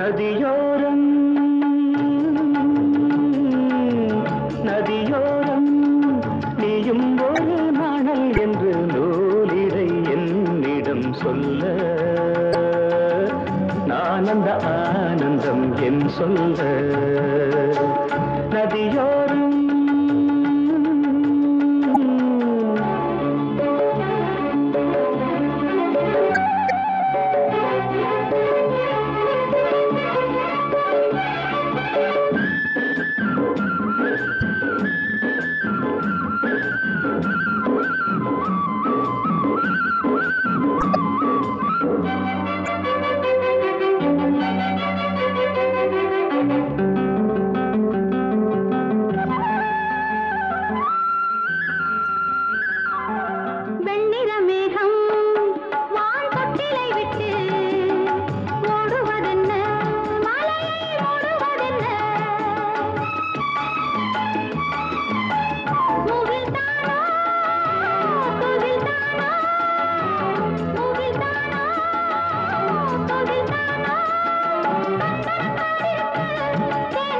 நதியோரம். நதியோரம் நீயும் ஒரு நாணல் என்று நூலிடை என்னிடம் சொல்ல. நானந்த ஆனந்தம் என் சொல்ல.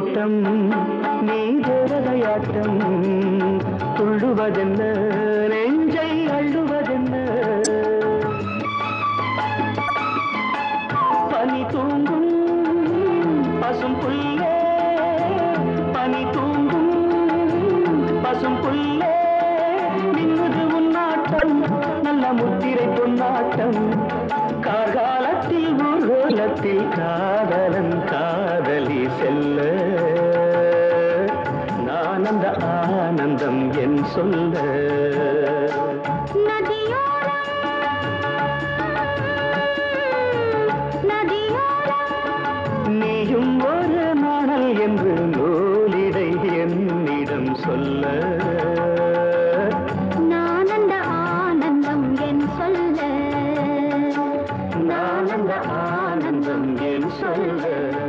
ஓட்டம் தோட்டம் நீ தேவதையாட்டம் துள்ளுவதென்ன? நெஞ்சை அள்ளுவதென்ன? பனி தூங்கும் பசும் புல்லே. பனி தூங்கும் பசும் புல்லே. மின்னுது உன்னாட்டம் நல்ல முத்திரை பொன்னாட்டம். கார்காலத்தில் ஊர்வலத்தில் காதலன் காதலி செல்ல. சொல்ல. நீயும் ஒரு நாடல் என்று நூலிடை என்னிடம் சொல்ல. நானந்த ஆனந்தம் என் சொல்ல. நானந்த ஆனந்தம் என் சொல்ல.